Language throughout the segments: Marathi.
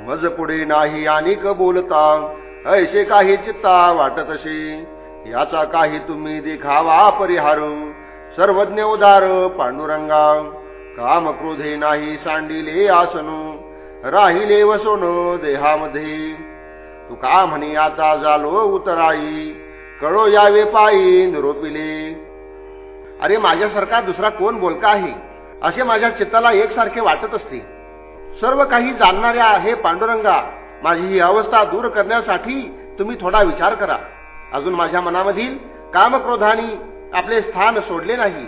मज पुढे नाही आणि क बोलता ऐसे काही चित्ता वाटत असे. याचा काही तुम्ही देखावा परिहार. सर्वज्ञ उदार पांडुरंगा. काम क्रोधे नाही सांडिले आसनो. राहिले वसोन देहामध्ये. तू का म्हणे आता झालो उतराई? कळो यावे पायी निरोपिले. अरे माझ्यासारखा दुसरा कोण बोलका आहे? असे माझ्या चित्ताला एकसारखे वाटत असते. सर्व काही जाणणाऱ्या हे पांडुरंगा माझी ही अवस्था दूर करण्यासाठी तुम्ही थोडा विचार करा. अजून माझ्या मनामधील कामक्रोधानी आपले स्थान सोडले नाही.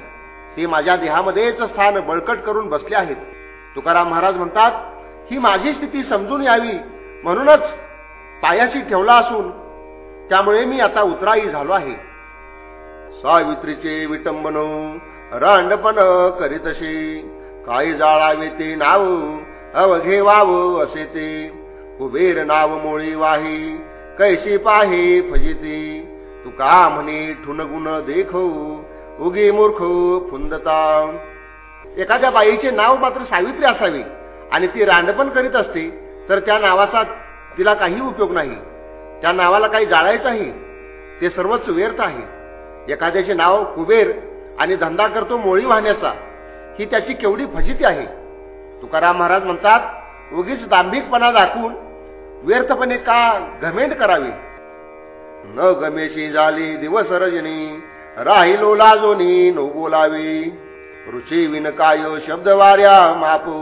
ते माझ्या देहामध्येच स्थान बळकट करून बसले आहेत. तुकाराम महाराज म्हणतात ही माझी स्थिती समजून यावी. म्हणूनच पायाशी ठेवला असून त्यामुळे मी आता उतराई झालो आहे. सावित्रीचे विटंबन रांडपण करीतशी काही जाळावे ते नाव अवघे वाव असे ते. कुबेर नाव मोळी वाही कैशी पाहे फजिते. तू का म्हणे ठुनगुण देखो उगे मूर्ख फुंदता एखाद्या बाईचे नाव मात्र सावित्री असावे आणि ती रांडपण करीत असते तर त्या नावाचा तिला काही उपयोग नाही. त्या नावाला काही जाळायचं ते सर्वच व्यर्थ आहे. एखाद्याचे नाव कुबेर आणि धंदा करतो मोळी वाहण्याचा ही त्याची केवढी फजिती आहे? तुकाराम महाराज म्हणतात उगीच दांभिकपणा दाखवून व्यर्थपणे का घमेंट करावी? न गमेशी झाली दिवस रजनी राहिलो लाजोनी नो बोलावी रुची विनकायो शब्द वाऱ्या मापू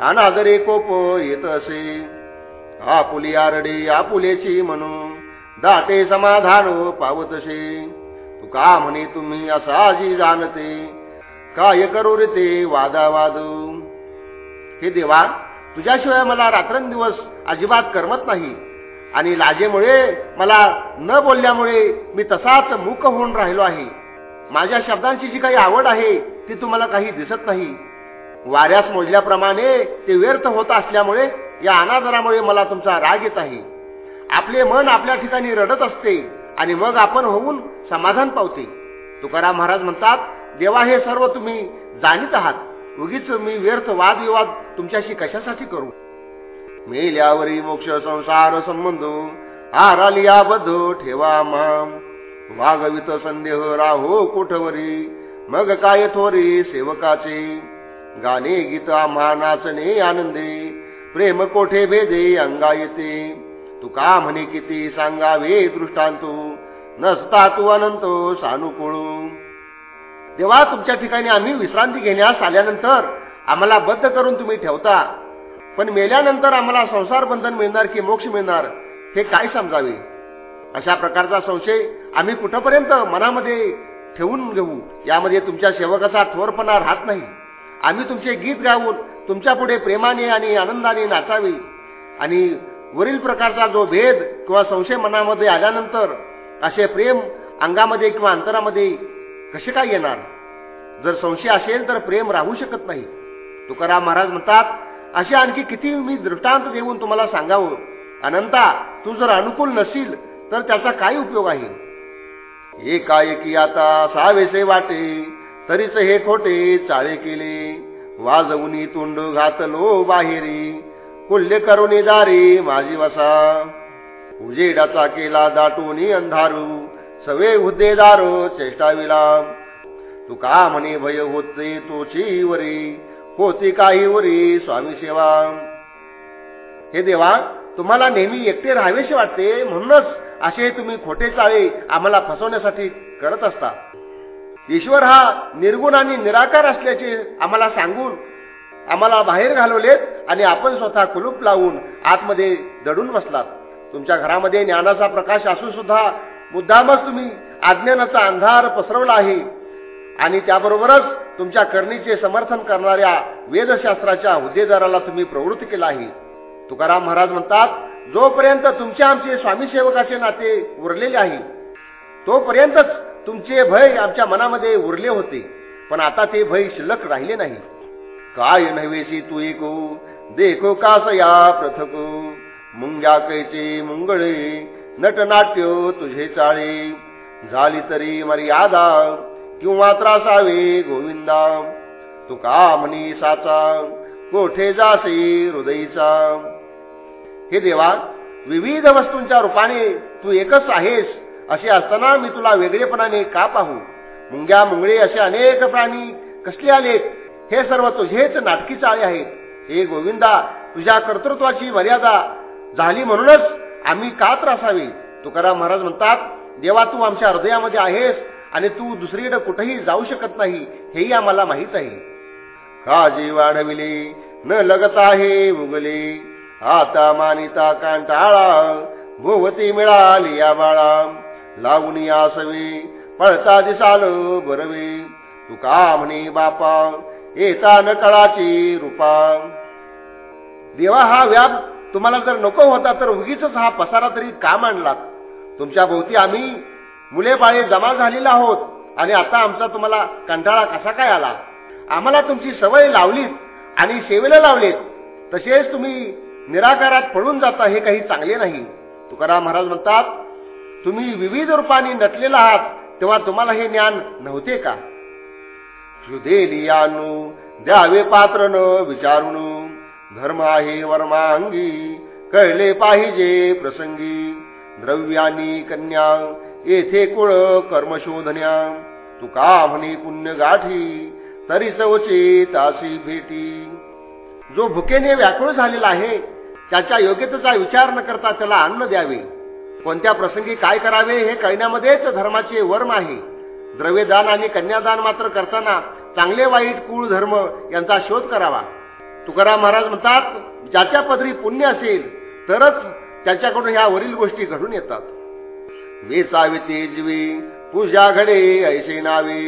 अनादरे कोप येत असे. आपुली आरडी आपुलेची म्हणून दाटे समाधान पावतसे. तू का म्हणे तुम्ही असा जी जाणते काय करू रे ते वादावादू? हे देवा तुझ्याशिवाय मला रात्रंदिवस अजिबात करमत नाही. आणि लाजेमुळे मला न बोलल्यामुळे मी तसाच मूक होऊन राहिलो आहे. माझ्या शब्दांची जी काही आवड आहे ती तुम्हाला काही दिसत नाही. वाऱ्यास मोजल्याप्रमाणे ते व्यर्थ होत असल्यामुळे या अनादरामुळे मला तुमचा राग येत आहे. आपले मन आपल्या ठिकाणी रडत असते आणि मग आपण होऊन समाधान पावते. तुकाराम महाराज म्हणतात देवा हे सर्व तुम्ही जाणीत आहात. उगीच मी व्यर्थ वादविवाद तुमच्याशी कशासाठी करू? मेल्यावरी मोक्ष संसार संबंध आरालिया बद्ध ठेवा माम. वागवित संदेह राहो कोठवरी मग काय थोरी सेवकाचे? गाणे गीत आम्हा नाचणे आनंदे प्रेम कोठे भेदे अंगा येते? तू का म्हणे किती सांगावे दृष्टांतू नसता तू अनंत सानुकुळू. तेव्हा तुमच्या ठिकाणी आम्ही विश्रांती घेण्यास आल्यानंतर आम्हाला बद्ध करून तुम्ही ठेवता. पण मेल्यानंतर आम्हाला संसार बंधन मिळणार की मोक्ष मिळणार हे काय समजावे? अशा प्रकारचा संशय आम्ही कुठपर्यंत मनामध्ये ठेवून घेऊ? यामध्ये तुमच्या सेवकाचा थोरपणा राहत नाही. आम्ही तुमचे गीत गाऊन तुमच्यापुढे प्रेमाने आणि आनंदाने नाचावे. आणि वरील प्रकारचा जो भेद किंवा संशय मनामध्ये आल्यानंतर असे प्रेम अंगामध्ये किंवा अंतरामध्ये कसे काय येणार? जर संशय असेल तर प्रेम राहू शकत नाही. तुकाराम महाराज म्हणतात असे आणखी किती मी दृष्टांत देऊन तुम्हाला सांगावं? अनंता तू जर अनुकूल नसील तर त्याचा काय उपयोग आहे? एकाएकी आता सावेसे वाटे तरीच हे खोटे चाळे केले. वाजवून तोंड घातलो बाहेरी कुल्ले करुणी दारी माझी वसा. उजेडाचा केला दाटून अंधारू. सवे हुद्देदार चेष्टाविला तू का म्हणे भय होते तोची वरी होती काही वरी स्वामी सेवा. हे देवा तुम्हाला नेहमी एकटे राहावेसे वाटते म्हणूनच असे तुम्ही खोटे चाळे आम्हाला फसवण्यासाठी करत असता. ईश्वर हा निर्गुण आणि निराकार असल्याचे आम्हाला सांगून आम्हाला बाहेर घालवलेत आणि आपण स्वतः कुलूप लावून आतमध्ये दडून बसलात. तुमच्या घरामध्ये ज्ञानाचा प्रकाश असून सुद्धा मुद्दामच तुम्ही अज्ञानाचा अंधार पसरवला आहे. आणि त्याबरोबरच तुमच्या करणीचे समर्थन करणाऱ्या वेदशास्त्राच्या हुद्देदाराला तुम्ही प्रवृत्त केला आहे. तुकाराम महाराज म्हणतात जोपर्यंत तुमचे आमचे स्वामी सेवकाचे नाते उरलेले आहे तोपर्यंतच तुमचे भय आमच्या मनामध्ये उरले होते. पण आता ते भय शिल्लक राहिले नाही. काय नव्हेशी तू एको देखो कास या प्रथको मुंग्या कैचे मुंगळे नटनाट्य तुझे चाळे. झाली तरी मर्यादा किंवा त्रासावे गोविंदा. तू का म्हणी साचा कोठे जासे हृदयीचा. हे देवा विविध वस्तूंच्या रूपाने तू एकच आहेस असे असताना मी तुला वेगळेपणाने का पाहू? मुंग्या मुंगळे असे अनेक प्राणी कसले आलेत? हे सर्व तुझेच नाटकी चाळे आहेत. हे गोविंदा तुझ्या कर्तृत्वाची मर्यादा. झाली म्हणूनच आम्ही का त्रासावे? तुकाराम महाराज म्हणतात देवा तू आमच्या हृदयामध्ये आहेस आणि तू दुसरीकडे कुठेही जाऊ शकत नाही हेही आम्हाला माहीत आहे. काजी वाढविले? न लगत आहे उगले. आता मानिता कांटाळा भोवती मिळाली या बाळा. लावून यासवे पळता दिसाल बरवे. तुका म्हणे बापा? येता न कळाची रूपा. देवा हा व्याप तुम्हाला जर नको होता तर उगीच हा पसारा तरी का मांडलात? तुमच्या भोवती आम्ही मुले बाळे जमा झालेला आहोत आणि आता आमचा तुम्हाला कंटाळा कसा काय आला? आम्हाला तुमची सवय लावलीत आणि सेवेला लावलीत. तसेच तुम्ही निराकारात पळून जाता हे काही चांगले नाही. तुकाराम महाराज म्हणतात तुम्ही विविध रूपाने नटलेला आहात तेव्हा तुम्हाला हे ज्ञान नव्हते का? सुदेलियानु द्यावे पात्र न विचारून धर्म आहे वर्मांगी कळले पाहिजे प्रसंगी. द्रव्यानी कन्या येथे कुळ कर्मशोधन्या तुका म्हणे पुण्य गाठी तरी चवचे तासी भेटी. जो भुकेने व्याकुळ झालेला आहे त्याच्या योग्यतेचा विचार न करता त्याला अन्न द्यावे. कोणत्या प्रसंगी काय करावे हे कळण्यामध्येच धर्माचे वर्म आहे. द्रव्यदान आणि कन्यादान मात्र करताना चांगले वाईट कुळ धर्म यांचा शोध करावा. तुकाराम महाराज म्हणतात ज्याच्या पदरी पुण्य असेल तरच त्याच्याकडून ह्या वरील गोष्टी घडून येतात. वेचावी ते जीवी पूजा घडे ऐसे नावे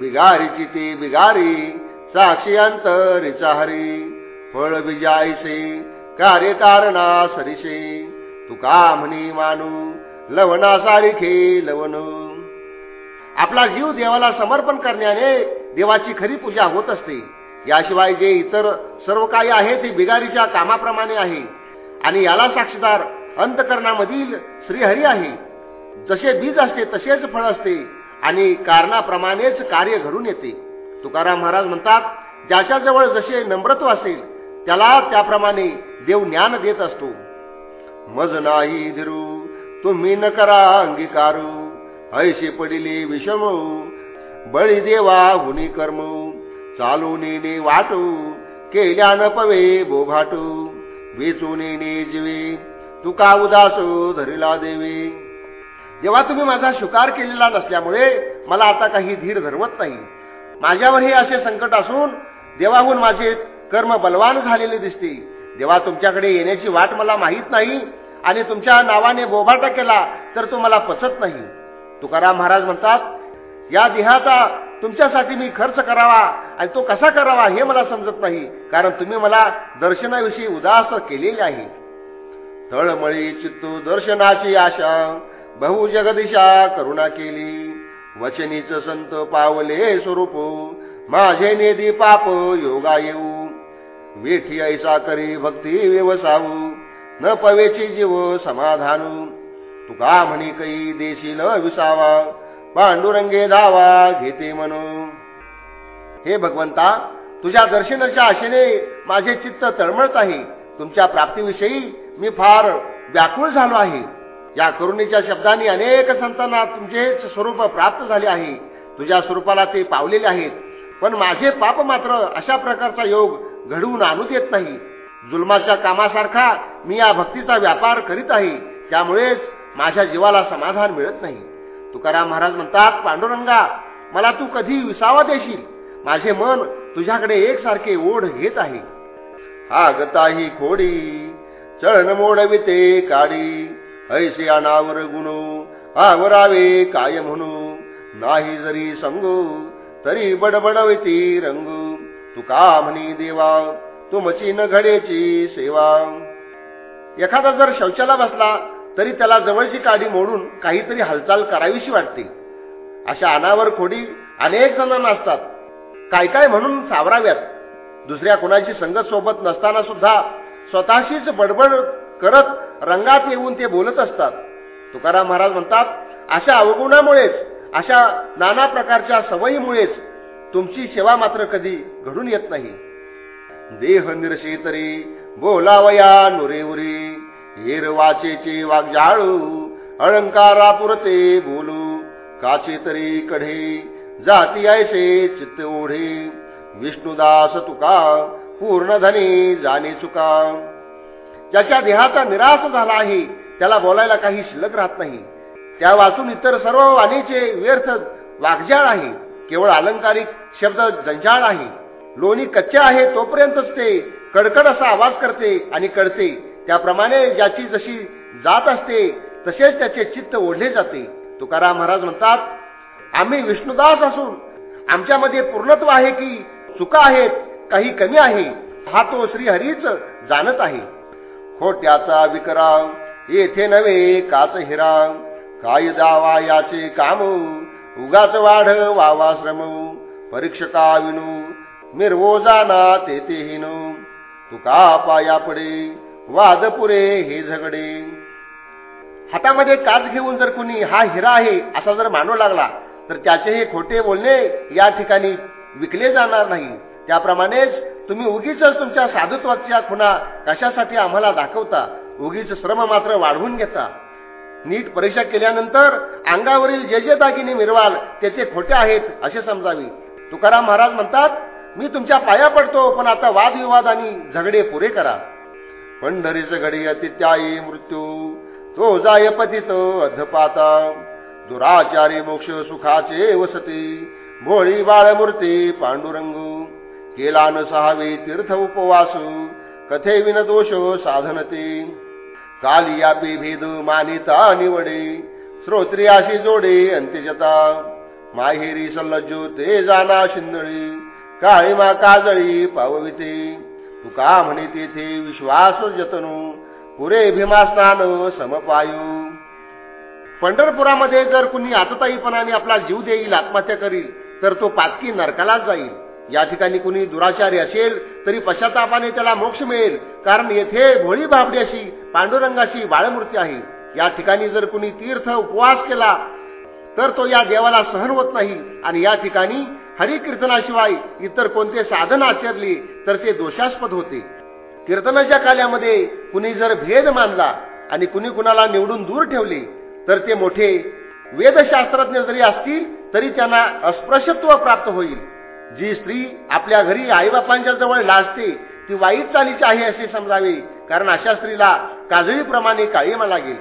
बिगारीची ते बिगारी साक्षी अंतरिचा हरी फळ बिजायसे कार्य तारणा सरिसे तुका म्हणी मानू लवणा सारिखे लवण आपला जीव देवाला समर्पण करण्याने देवाची खरी पूजा होत असते. याशिवाय जे इतर सर्व काही आहे ते बिगारीच्या कामाप्रमाणे आहे. आणि याला साक्षीदार अंतकरणामधील श्रीहरी आहे. जसे बीज असते तसेच फळ असते आणि कारणाप्रमाणेच कार्य घडून येते. तुकाराम महाराज म्हणतात ज्याच्याजवळ जसे नम्रत्व असेल त्याला त्याप्रमाणे देव ज्ञान देत असतो. मज नाही धीरू तुम्ही न करा अंगीकारू ऐशी पडिले विषम बळी देवा हुनी कर्म चालू नेणे वाटू केल्या न पवे बोभाटू. वेचू नेणे जीवे तुका उदास धरिला देवे. जेव्हा तुम्ही माझा शिकार केलेला नसल्यामुळे मला आता काही धीर धरवत नाही. माझ्यावर हे असे संकट असून देवाहून माझे कर्म बलवान झालेले दिसते. देवा तुमच्याकडे येण्याची वाट मला माहीत नाही आणि तुमच्या नावाने बोभाटा केला तर तो मला पचत नाही. तुकाराम महाराज म्हणतात या देहाचा तुमच्यासाठी मी खर्च करावा आणि तो कसा करावा हे मला समजत नाही. कारण तुम्ही मला दर्शनाविषयी उदास केलेले आहे. तळमळी चित्तू दर्शनाची आशा. बहु जगदिशा करुणा केली. वचनीच संत पावले स्वरूप. माझे नेदी पाप योगा येऊ. वेठी ऐसा करी भक्ती व्यवसावू न पवेची जीव समाधानू. तुका म्हणी कै देशील विसावा. पांडुरंगे धावा घेते म्हणून. हे भगवंता तुझ्या दर्शनाच्या आशेने माझे चित्त तळमळत आहे. तुमच्या प्राप्तीविषयी मी फार व्याकुळ झालो आहे. या करुणेच्या शब्दांनी अनेक संतांना तुमचे स्वरूप प्राप्त झाले आहे. तुझ्या स्वरूपाला ते पावलेले आहेत. पण माझे पाप मात्र अशा प्रकारचा योग घडवून आणू देत नाही. जुलमाच्या कामासारखा मी या भक्तीचा व्यापार करीत आहे. त्यामुळेच माझ्या जीवाला समाधान मिळत नाही. तुकाराम महाराज म्हणतात पांडुरंगा मला तू कधी विसावा देशील. माझे मन तुझ्याकडे एकसारखे ओढ घेत आहे. आगताही खोडी चळण मोडविते काडी ऐसे अनावर गुणू आवरावे काय म्हणू. नाही जरी संगू तरी बडबडविती रंगू. तुका म्हणी देवा तुमची न घडेची सेवा. एखादा जर शौचाला बसला तरी त्याला जवळची काडी मोडून काहीतरी हालचाल करावीशी वाटते. अशा अनावर खोडी अनेक जणांना असतात. काय काय म्हणून सावराव्यात? दुसऱ्या कुणाची संगत सोबत नसताना सुद्धा स्वतःशीच बडबड करत रंगात येऊन ते बोलत असतात. तुकाराम महाराज म्हणतात अशा अवगुणामुळेच अशा नाना प्रकारच्या सवयीमुळेच तुमची सेवा मात्र कधी घडून येत नाही. देह निरशे तरी बोलावया नुरे उरी. हेर वाचेचे वागजाळू अलंकारा पुरते बोलू. काचे तरी कढे जाती ऐसे चित्त ओढे. विष्णुदास तुका पूर्ण धनी जाणे चुका. ज्याच्या देहाचा निराश झाला आहे त्याला बोलायला काही शिल्लक राहत नाही. त्या वाचून इतर सर्व वाणीचे व्यर्थ वागजाळ आहे. केवळ अलंकारिक शब्द जंजाळ आहे. लोणी कच्चे आहे तोपर्यंतच ते कडकड असा आवाज करते आणि कळते. त्याप्रमाणे ज्याची जशी जात असते तसेच त्याचे चित्त ओढले जाते. तुकाराम महाराज म्हणतात आम्ही विष्णुदास असून आमच्यामध्ये पूर्णत्व आहे की चुका आहेत काही कमी आहे हा तो श्रीहरीच जाणत आहे. खोट्याचा विकराव येथे नव्हे काच हिराव काय जावा याचे काम उगाच वाढ वावा श्रम परीक्षका विनू मिरवो जाना ते हिनू तुका पाया पडे वाद पुरे हे झगडे. हातामध्ये काच घेऊन जर कुणी हा हिरा आहे असा जर मानू लागला तर त्याचे हे खोटे बोलणे या ठिकाणी विकले जाणार नाही. त्याप्रमाणेच तुम्ही उगीच तुमच्या साधुत्वाच्या खुणा कशासाठी आम्हाला दाखवता? उगीच श्रम मात्र वाढवून घेता. नीट परीक्षा केल्यानंतर अंगावरील जे जे दागिने मिरवाल त्याचे खोटे आहेत असे समजावी. तुकाराम महाराज म्हणतात मी तुमच्या पाया पडतो पण आता वादविवाद आणि झगडे पुरे करा. पंढरीच घडी अतित्यायी मृत्यू. तो जाय पतित अधपाता. दुराचारी मोक्ष सुखाचे वसती. भोळी बाळमूर्ती पांडुरंग. केला न सहावी तीर्थ उपवास. कथे विन दोष साधनते. कालियापी भेद मानिता निवडे. श्रोत्रियाशी जोडे अंत्यजता. माहेरी सल्लजो ते जाना शिंदळी. काळी मा काजळी पावविते. तुका म्हणे तेथे विश्वास जतनू पुरे भीमास्नान समपायू. पंढरपुरामध्ये जर कुणी आतताईपणाने आपला जीव देईल आत्महत्या करील तर तो पातकी नरकालाच जाईल. या ठिकाणी कुणी दुराचारी असेल तरी पश्चातापाने त्याला मोक्ष मिळेल कारण येथे भोळी बाबडी अशी पांडुरंगाची बाळमूर्ती आहे. या ठिकाणी जर कुणी तीर्थ उपवास केला तर तो या देवाला सहन होत नाही. आणि या ठिकाणी हरिकीर्तनाशिवाय इतर कोणते साधन आचरले तर ते दोषास्पद होते. कीर्तनाच्या काल्यामध्ये कुणी जर भेद मानला आणि कुणी कुणाला निवडून दूर ठेवले तर ते मोठे वेदशास्त्रज्ञ जरी असतील तरी त्यांना अस्पृश्यत्व प्राप्त होईल. जी स्त्री आपल्या घरी आईबापांच्या जवळ लाजते ती वाईट चालीची आहे असे समजावे कारण अशा स्त्रीला काजळीप्रमाणे काळीमा लागेल.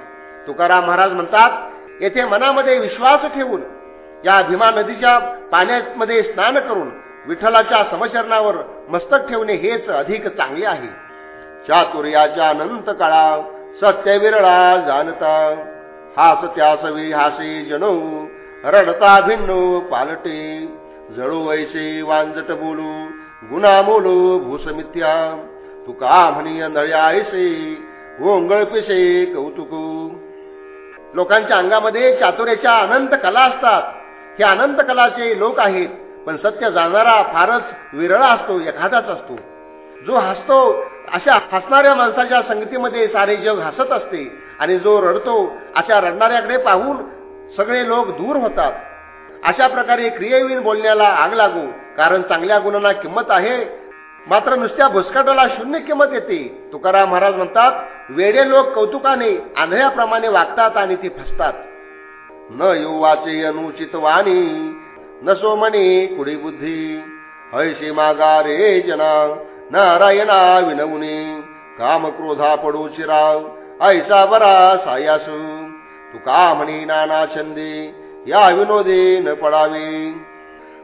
तुकाराम महाराज म्हणतात येथे मनामध्ये विश्वास ठेवून या भीमा नदीच्या पाण्यामध्ये स्नान करून विठ्ठलाच्या समचरणावर मस्तक ठेवणे हेच अधिक चांगले आहे. चातुर्याच्या अनंत काळा सत्य विरळा जाणता हास त्यासवी हासे जनऊ रडता भिन्नो पालटे जळू वैसे वांजट बोलू गुणा बोलू भूसमित्या तुका म्हणी नळ्या ऐसे ओंगळ पिसे कौतुकू. लोकांच्या अंगामध्ये चातुर्याच्या अनंत कला असतात. हे अनंत कलाचे लोक आहेत. पण सत्य जाणारा फारच विरळा असतो एखादाच असतो. जो हसतो अशा हसणाऱ्या माणसाच्या संगतीमध्ये सारे जग हसत असते आणि जो रडतो अशा रडणाऱ्याकडे पाहून सगळे लोक दूर होतात. अशा प्रकारे क्रियेवीर बोलण्याला आग लागू कारण चांगल्या गुणांना किंमत आहे. मात्र नुसत्या भुसकाटाला शून्य किंमत येते. तुकाराम महाराज म्हणतात वेडे लोक कौतुकाने आंधळ्याप्रमाणे वागतात आणि ते फसतात. न युवाचे अनुचित वाणी नसो म्हणे कुडी बुद्धी. हैशी मागा रे जना नारायणा विनवणे काम क्रोधा पडू चिराव ऐसा बरा सायासू. तुका म्हणी नाना छंदे या विनोदे न पडावे.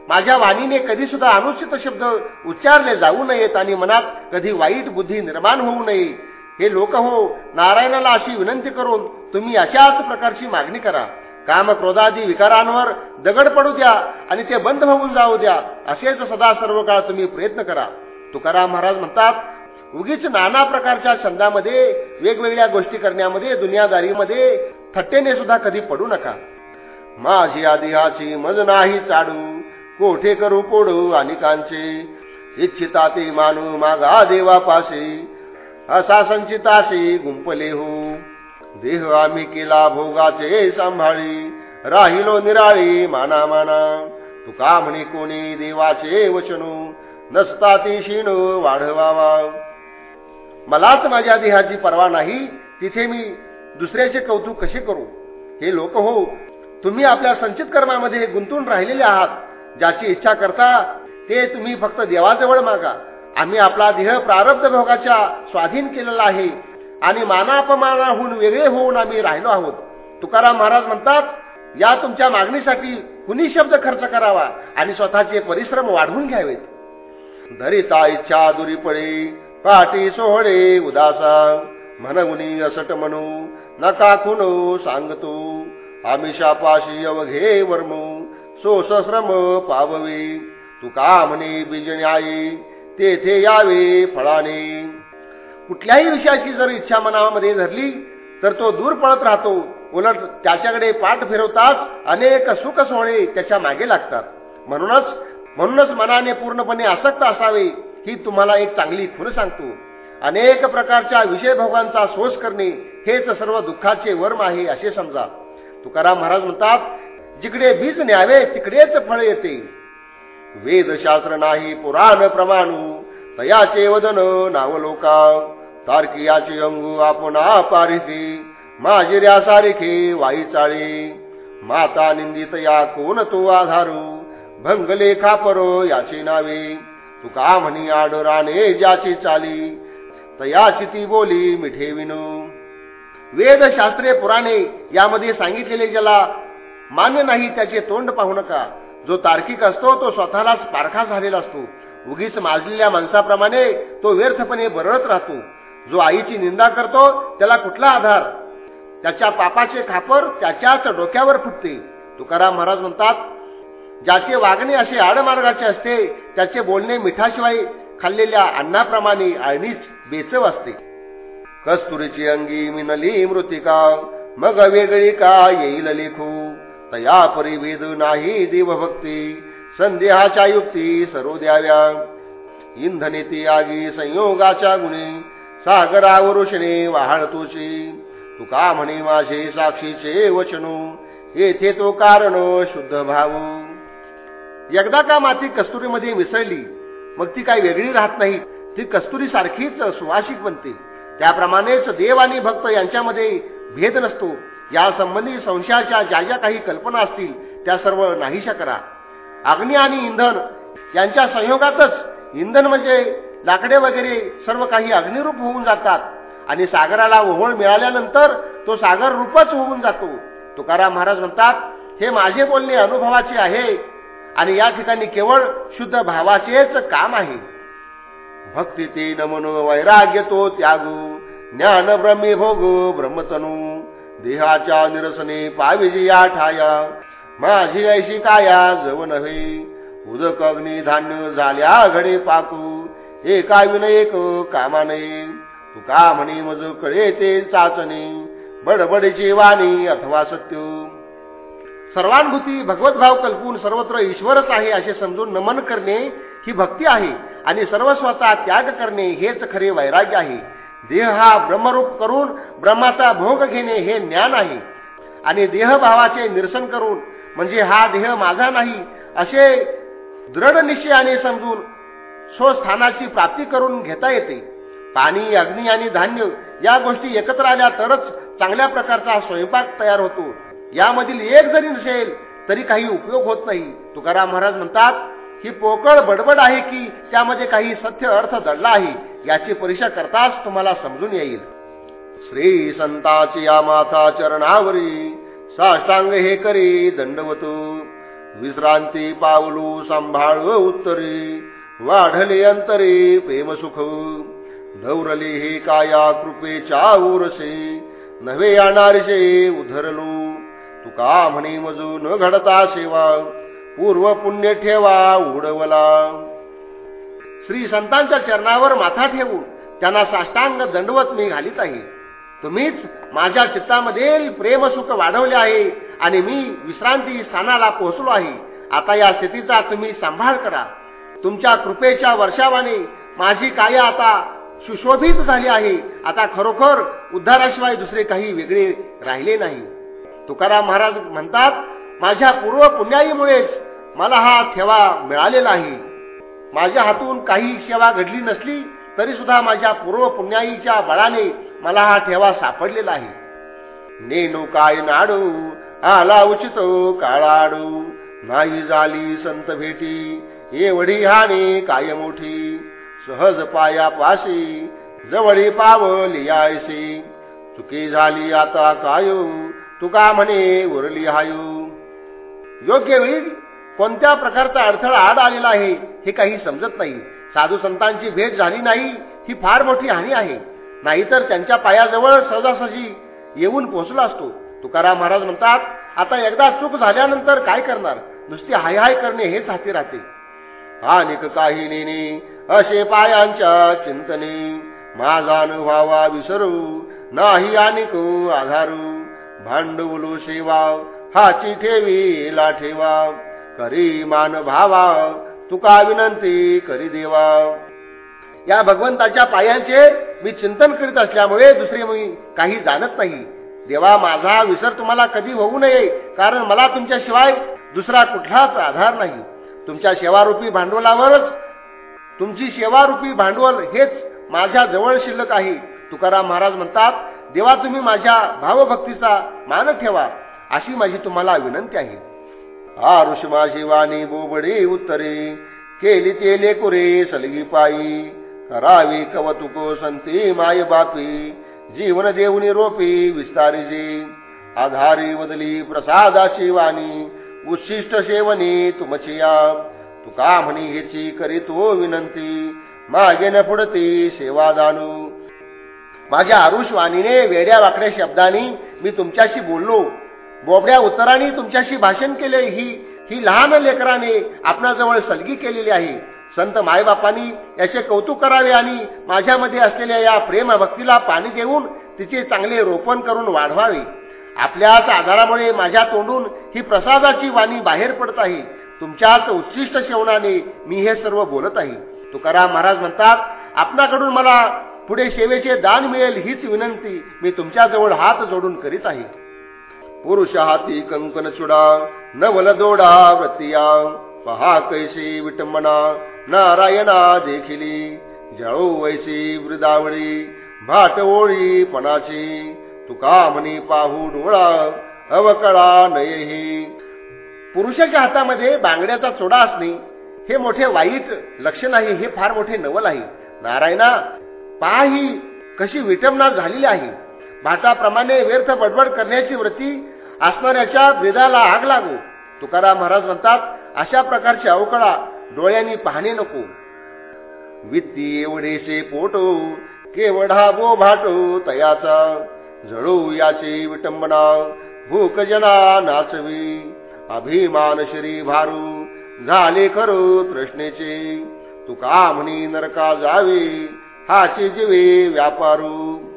माझ्या वाणीने कधी सुद्धा अनुचित शब्द उच्चारले जाऊ नयेत आणि मनात कधी वाईट बुद्धी निर्माण होऊ नये. हे लोक हो नारायणाला अशी विनंती करून तुम्ही अशाच प्रकारची मागणी करा. काम क्रोधादी विकारांवर दगड पडू द्या आणि ते बंद होऊन जाऊ द्या. असेच सदा सर्व काळ तुम्ही प्रयत्न करा. तुकाराम महाराज म्हणतात उगीच नाना प्रकारच्या छंदामध्ये वेगवेगळ्या गोष्टी करण्यामध्ये दुनियादारीमध्ये थट्टेने सुद्धा कधी पडू नका. माझी आदिहाची मज नाही चाडू. कोठे करू पोडू अनिकांचे? इच्छिता ते मानू मागा देवापाशी. असा संचिताशी गुंपले हो. देह आम्ही केला भोगाचे सांभाळी. राहिलो निराळी माना माना. तुका म्हणे कोणी देवाचे वचनो? नसता ती शिण वाढवावा. मलाच माझ्या देहाची पर्वा नाही तिथे मी दुसऱ्याचे कौतुक कसे करू? हे लोक हो तुम्ही आपल्या संचित कर्मामध्ये गुंतून राहिलेले आहात. ज्याची इच्छा करता ते तुम्ही फक्त देवाजवळ मागा. आम्ही आपला देह प्रारब्ध भोगाच्या स्वाधीन केलेला आहे आणि मानापमानाहून वेगळे होऊन आम्ही राहिलो आहोत. तुकाराम महाराज म्हणतात या तुमच्या मागणीसाठी कुणी शब्द खर्च करावा आणि स्वतःचे परिश्रम वाढवून घ्यावेत. धरिता इच्छा दुरी पडे पाठी सोहळे उदासा. म्हणून असट म्हणू नका खुनो सांगतो आमिषापाशी अवघे वर्मू. सोसश्रम पाववे. तुका म्हणे बीजन्यायी? तेथे यावे फळाने. कुठल्याही विषयाची जर इच्छा मनामध्ये धरली तर तो दूर पळत राहतो. उलट त्याच्याकडे पाठ फिरवताच अनेक सुख सोहळे त्याच्यामागे लागतात. म्हणूनच म्हणूनच मनाने पूर्णपणे आसक्त असावे ही तुम्हाला एक चांगली खुर सांगतो. अनेक प्रकारच्या विषयभोगांचा सोस करणे हेच सर्व दुःखाचे वर्म आहे असे समजा. तुकाराम महाराज म्हणतात जिकडे बीज न्यावे तिकडेच फळ येते. वेदशास्त्र नाही पुराण प्रमाणू तयाचे वदन नावलोका. तारकियाचे अंगू आपण पारिथे माझिऱ्यासारखे वाई चाळी. माता निंदित या कोण तो आधारू भंगले खापरो याचे नावे. तुका म्हणी आडराने ज्याची चाली तयाची ती बोली मिठे विनू वेदशास्त्रे पुराणे यामध्ये सांगितलेले ज्याला मान्य नाही त्याचे तोंड पाहू नका. जो तार्किक असतो तो स्वतःलाच पारखा झालेला असतो. उगीच माजलेल्या माणसाप्रमाणे तो व्यर्थपणे बरळत राहतो. जो आईची निंदा करतो त्याला कुठला आधार? त्याच्या पापाचे खापर त्याच्याच डोक्यावर फुटते. तुकाराम महाराज म्हणतात ज्याचे वागणे असे आडमार्गाचे असते त्याचे बोलणे मिठाशिवाय खाल्लेल्या अन्नाप्रमाणे आळणीच बेचव असते. कस्तुरीची अंगी मिनली मृतिका मग वेगळी का येईल लेखू? तया परिवेद नाही देवभक्ती संदेहाच्या युक्ती सर्व द्याव्या. इंधने ती आगी संयोगाच्या गुणी सागरावरुषणे वाहळतोची तुका म्हणे माझे साक्षीचे वचनो? येथे तो कारण शुद्ध भाव. एकदा का माती कस्तुरीमध्ये मिसळली मग ती काही वेगळी राहत नाही. ती कस्तुरी सारखीच सुवासिक बनते. त्याप्रमाणेच देव आणि भक्त यांच्यामध्ये भेद नसतो. या संबंधी संशयाच्या ज्या ज्या काही कल्पना असतील त्या सर्व नाहीशा करा. अग्नी आणि इंधन यांच्या संयोगातच इंधन म्हणजे लाकडे वगैरे सर्व काही अग्निरूप होऊन जातात आणि सागराला ओहोळ मिळाल्यानंतर तो सागर रूपच होऊन जातो. तुकाराम महाराज म्हणतात हे माझे बोलणे अनुभवाचे आहे आणि या ठिकाणी केवळ शुद्ध भावाचेच काम आहे. भक्ती ते नमनो वैराग्य तो त्यागू ज्ञान ब्रह्मी भोगो ब्रह्मतनू. देहाच्या निरसने पाविजी या ठाया माझी ऐशी काया जव नव्हे उदक अग्नी धान्य झाल्या घडे पाकू. एका विनयक कामाने तुका म्हणे मज कळे ते चाचणी बडबडीची वाणी अथवा सत्य. सर्वानुभूती भगवत भाव कल्पून सर्वत्र ईश्वरच आहे असे समजून नमन करणे ही भक्ती आहे आणि सर्वस्वाचा त्याग करणे हेच खरे वैराग्य आहे. देह हा ब्रह्मरूप करून ब्रह्माचा भोग घेणे हे ज्ञान आहे. आणि देहभावाचे निरसन करून म्हणजे हा देह माझा नाही असे दृढ निश्चयाने समजून स्वस्थानाची प्राप्ती करून घेता येते. पाणी अग्नी आणि धान्य या गोष्टी एकत्र आल्या तरच चांगल्या प्रकारचा स्वयंपाक तयार होतो. यामधील एक जरी नसेल तरी काही उपयोग होत नाही. तुकाराम महाराज म्हणतात ही पोकळ बडबड आहे की त्यामध्ये काही सत्य अर्थ दडला आहे. याची परीक्षा करताच तुम्हाला समजून येईल. श्री संताची या माथा चरणावरी साष्टांग हे करी दंडवत. विश्रांती पावलू सांभाळ उत्तरी वाढले अंतरे प्रेमसुख नवरले हे काया कृपेच्या उरसे नव्हे येणारचे उधरलो. तुका म्हणे मजू न घडता सेवा पूर्व पुण्य ठेवा उडवला. श्री संतांच्या चरणावर माथा ठेवून त्यांना साष्टांग दंडवत मी घालीत आहे. तुम्हीच माझ्या चित्तामधील प्रेमसुख वाढवले आहे आणि मी विश्रांती स्थानाला पोहोचलो आहे. आता या स्थितीचा तुम्ही सांभाळ करा. तुमच्या कृपेच्या वर्षावाने माझी काया आता सुशोभित झाली आहे. आता खरोखर उद्धाराशिवाय दुसरे काही वेगळे राहिले नाही. तुकाराम महाराज म्हणतात माझ्या पूर्व पुण्याईमुळेच मला हा ठेवा मिळालेला आहे. माझ्या हातून काही सेवा घडली नसली तरी सुद्धा माझ्या पूर्व पुण्याईच्या बळाने मला हा ठेवा सापडलेला आहे. नेनू काय नाडू आला उचित काळाडू. नाही झाली संत भेटी एवढी हानी काय मोठी. सहज पाया पाशी जवळी पावली यायसी चुकी झाली आता कायू तुका म्हणे उरली हायू. योग्य वेळी कोणत्या प्रकारचा अडथळा आड आलेला आहे हे काही समजत नाही. साधू संतांची भेट झाली नाही ही फार मोठी हानी आहे. नाहीतर त्यांच्या पायाजवळ सहजासहजी येऊन पोहोचला असतो. तुकाराम महाराज म्हणतात आता एकदा चूक झाल्यानंतर काय करणार? नुसती हाय हाय करणे हेच हाती राहते. अनेक काही नेने असे पायांच्या चिंतने. माझा व्हावा विसरू नाही अनेक आधारू. भांडवलू सेवा हाची ठेवी ला ठेवा करी मान भावा तुका विनंती करी देवा. या भगवंताच्या पायांचे मी चिंतन करीत असल्यामुळे दुसरे मी काही जाणत नाही. देवा माझा विसर तुम्हाला कधी होऊ नये कारण मला तुमच्याशिवाय दुसरा कुठलाच आधार नाही. तुमच्या सेवारूपी भांडवलावरच तुमची सेवारूपी भांडवल हेच माझ्या जवळ शिल्लक आहे. तुकाराम महाराज म्हणतात देवा तुम्ही माझ्या भावभक्तीचा मान ठेवा. अशी माझी तुम्हाला विनंती आहे. आरुष माझी वाणी बोबडी उत्तरे. केली ते लेकुरे सलगी पायी. करावी कवतुको संती माय बापी. जीवन देऊनी रोपी विस्तारीजे. आधारी वदली प्रसादाची वाणी उच्छिष्ट सेवनी तुमचिया. तुका म्हणी हेची करीतो विनंती. मागे न पुढती सेवा जाणू माझ्या आरुष वाणीने वेड्या वाकड्या शब्दांनी मी तुमच्याशी बोललो. बोबड्या उत्तराने तुमच्याशी भाषण केले. ही ही लहान लेकराने आपणाजवळ सलगी केलेली आहे. संत मायबापांनी याचे कौतुक करावे आणि माझ्यामध्ये असलेल्या या प्रेम भक्तीला पाणी देऊन तिचे चांगले रोपण करून वाढवावे. आपल्याच आधारामुळे माझ्या तोंडून ही प्रसादाची वाणी बाहेर पडत आहे. तुमच्याच उच्चिष्ट शेवणाने मी हे सर्व बोलत आहे. तुकाराम महाराज म्हणतात आपणाकडून मला पुढे सेवेचे दान मिळेल हीच विनंती मी तुमच्याजवळ हात जोडून करीत आहे. पुरुष हाती कंकन चुडा नवल दोडा व्रतिया पहा कैसी विटंबना नारायणा देखिली. जळो वैसी वृदावळी भाट ओळी पणाची. तुका म्हणी पाहू डोळा अवकळा नयही. पुरुषाच्या हातामध्ये बांगड्याचा चोडा असणे हे मोठे वाईट लक्षण आहे हे फार मोठे नवल आहे. नारायणा पाही कशी विटंबना झालेली आहे. भाताप्रमाणे व्यर्थ बडबड करण्याची वृत्ती असणाऱ्याच्या वेदाला आग लागू. तुकाराम महाराज म्हणतात अशा प्रकारची अवकळा डोळ्यांनी पाहणे नको. वित्ती एवढेसे पोटो केवढा बो भाटो तयाचा. जळू याचे विटंबना भूक जना नाचवी. अभिमान श्री भारू झाले खरो तृष्णेचे तुका म्हणी नरका जावे हाचे जीवे व्यापारू.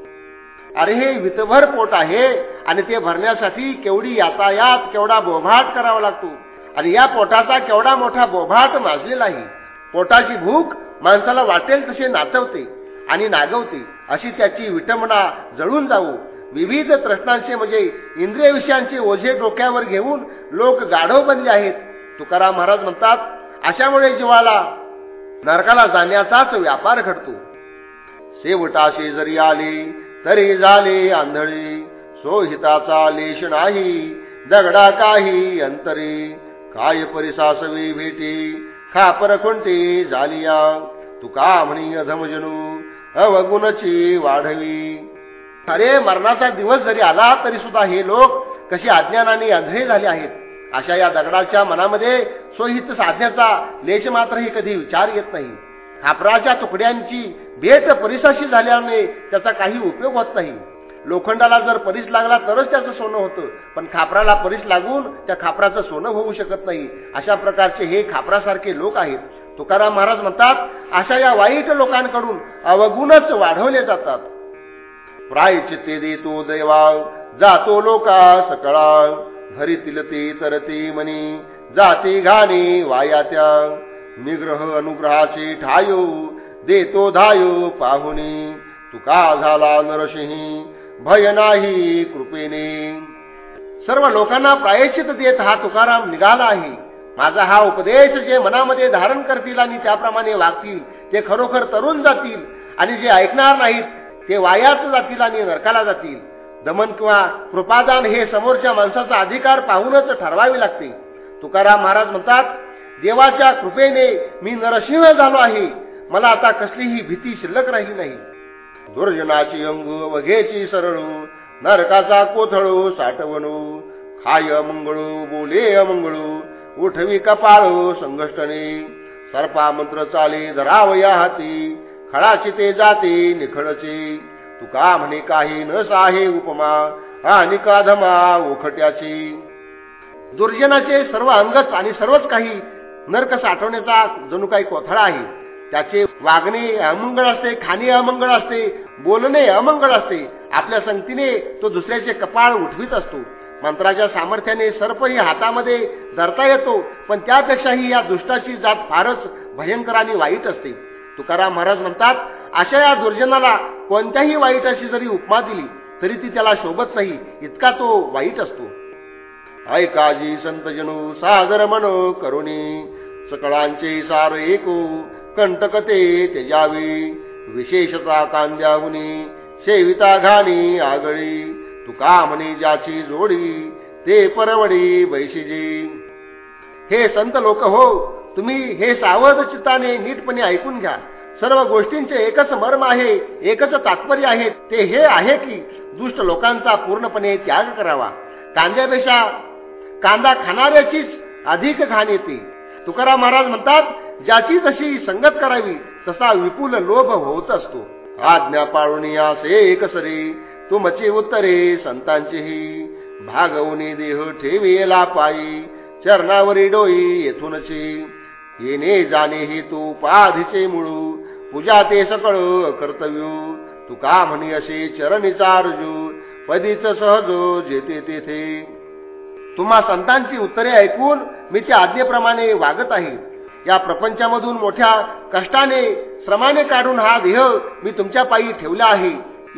अरे हे वितभर पोट आहे आणि ते भरण्यासाठी केवढी यातायात केवढा बोभाट करावा लागतो. आणि या पोटाचा केवढा मोठा बोभाट माजलेला आहे पोटाची भूक माणसाला वाटेल तसे नाचवते आणि नागवते अशी त्याची विटंबना जळून जाऊ. विविध प्रश्नांचे म्हणजे इंद्रिय विषयांचे ओझे डोक्यावर घेऊन लोक गाढव बनले आहेत. तुकाराम महाराज म्हणतात अशामुळे जीवाला नरकाला जाण्याचाच व्यापार घडतो. शेवटाशी जरी आले तरी झाले आंधळी. सोहिताचा लेश नाही दगडा काही अंतरी. काय परिसासवी भेटी खापर कोणती झालिया. तुका म्हणी अधमजनू अवगुणची वाढवी. अरे मरणाचा दिवस जरी आला तरी सुद्धा हे लोक कशी अज्ञानाने आंधळे झाले आहेत. अशा या दगडाच्या मनामध्ये सोहित साधण्याचा लेश मात्रही कधी विचार येत नाही. खापराच्या तुकड्यांची भेट परिसाशी झाल्याने त्याचा काही उपयोग होत नाही. लोखंडाला जर परीस लागला तरच त्याचं सोनं होतं पण खापराला परीस लागून त्या खापराचं सोनं होऊ शकत नाही. अशा प्रकारचे हे खापरासारखे लोक आहेत. तुकाराम महाराज म्हणतात अशा या वाईट लोकांकडून अवगुणच वाढवले जातात. प्रायचिते देतो देवा जातो लोका सकळा. घरीतील ते तरते मनी घाणे वाया त्या. निग्रह अनुग्रहाची ठायो देतो धायो पाहुणी तुका झाला नरसिंही भय नाही कृपेने. सर्व लोकांना प्रायश्चित देत हा तुकाराम निघाला आहे. माझा हा उपदेश जे मनामध्ये धारण करतील आणि त्याप्रमाणे वागतील ते खरोखर तरुण जातील आणि जे ऐकणार नाहीत ते वायाच जातील आणि नरकाला जातील. दमन किंवा कृपादान हे समोरच्या माणसाचा अधिकार पाहूनच ठरवावे लागते. तुकाराम महाराज म्हणतात देवाच्या कृपेने मी नरसिंह झालो आहे. मला आता कसलीही भीती शिल्लक राहिली नाही. दुर्जनाची अंगू वघेची सरळू नरकाचा कोथळू साठवणू खाय अमंगळू बोले अमंगळू उठवी कपाळू संघष्टने सर्पा मंत्र चाले धरावया हाती खळाची ते जाते निखळचे. तुका म्हणे काही न साहे उपमा आणि काधमा ओखट्याची. दुर्जनाचे सर्व अंगच आणि सर्वच काही नरक साठवण्याचा जणू काही कोथळा आहे. त्याचे वागणे अमंगळ असते खाणे अमंगळ असते बोलणे अमंगळ असते. आपल्या संगतीने तो दुसऱ्याचे कपाळ उठवीत असतो. मंत्राच्या सामर्थ्याने सर्पही हातामध्ये धरता येतो पण त्यापेक्षाही या दुष्टाची जात फारच भयंकर आणि वाईट असते. तुकाराम महाराज म्हणतात अशा या दुर्जनाला कोणत्याही वाईटाशी जरी उपमा दिली तरी ती त्याला शोभत नाही. इतका तो वाईट असतो. ऐकाजी संत जनू सादर मनो करुणी. सकळांचे सार एकू कंटकते तेजावी विशेषता कांद्याहुनी सेविता घाणी आगळी. तुका म्हणे ज्याची जोडी ते परवडी बैशीजी. हे संत लोक हो तुम्ही हे सावध चित्ताने नीटपणे ऐकून घ्या. सर्व गोष्टींचे एकच मर्म आहे एकच तात्पर्य आहे ते हे आहे की दुष्ट लोकांचा पूर्णपणे त्याग करावा. कांद्यापेक्षा कांदा खाणाऱ्याचीच अधिक घाण येते. तुकाराम महाराज म्हणतात ज्याची जशी संगत करावी तसा विपुल लोभ होत असतो. आज्ञा पाळून से एक सरी तुमचे उत्तरे संतांचेही. भागवणी देह ठेवेला पायी चरणावरी डोई येथूनचे. येणे जाणे हे तू पाधीचे मुळू पूजा ते सकळ कर्तव्य. तू का म्हणी असे चरणीचा अर्जू पदीच सहज जेते तेथे. तुम्हा संतांची उत्तरे ऐकून मी त्या आज्ञेप्रमाणे वागत आहे. या प्रपंचामधून मोठ्या कष्टाने श्रमाने काढून हा देह मी तुमच्या पायी ठेवला आहे.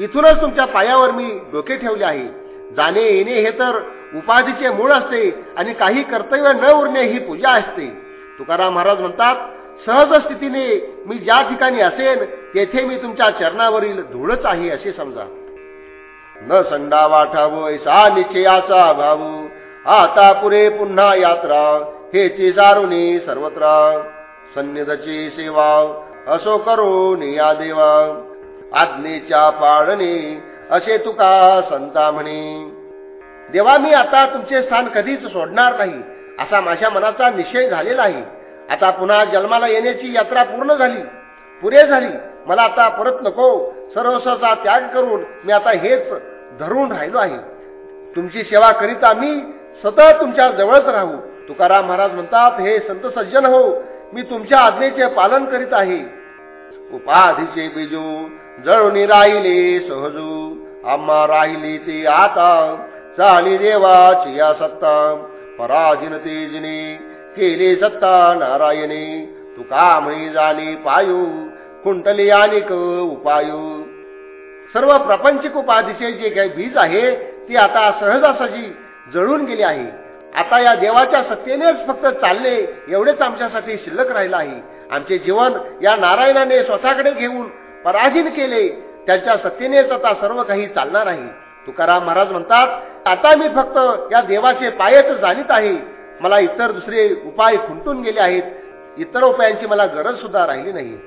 इथूनच तुमच्या पायावर मी डोके ठेवले आहे. जाणे येणे हे तर उपाधीचे मूळ असते आणि काही कर्तव्य न उरणे ही पूजा असते. तुकाराम महाराज म्हणतात सहज स्थितीने मी ज्या ठिकाणी असेन तेथे मी तुमच्या चरणावरील धूळच आहे असे समजा. न संडा वाठाव ऐसा निश्चयाचा भाऊ आता पुरे पुन्हा यात्रा. हेची जारुनी सर्वत्र. सन्निधची सेवा. असो करो निया देवा. आज्ञेच्या पाळणे. असे तुका संता म्हणे. देवा मी आता तुमचे स्थान कधीच सोडणार नाही. असा माझ्या मनाचा निश्चय झालेला आहे. आता पुन्हा जन्माला येण्याची यात्रा पूर्ण झाली. पुरे झाली. मला आता परत नको. सर्वसाचा त्याग करून मी आता हेच धरून राहिलो आहे. तुमची सेवा करिता मी सतत तुमच्या जवळच राहू. तुकाराम महाराज म्हणतात हे संत सज्जन हो मी तुमच्या आज्ञेचे पालन करीत आहे. उपाधीचे बिजू जळून राहिले सहजू. आम्हा राहिली ते आता चाली देवाची या सत्ता. पराधीन तेजने केले सत्ता नारायणे. तुका म्हणी जाणे पायू कुंटली अनेक उपायू. सर्व प्रपंचिक उपाधीचे जे काही बीज आहे ती आता सहजासहजी जळून गेली आहे. आता या देवाच्या सत्तेनेच फक्त चालणे एवढेच आमच्यासाठी शिल्लक राहिलं आहे. आमचे जीवन या नारायणाने स्वतःकडे घेऊन पराधीन केले. त्यांच्या सत्तेनेच आता सर्व काही चालणार आहे. तुकाराम महाराज म्हणतात आता मी फक्त या देवाचे पायच जाणीत आहे. मला इतर दुसरे उपाय खुंटून गेले आहेत. इतर उपायांची मला गरज सुद्धा राहिली नाही.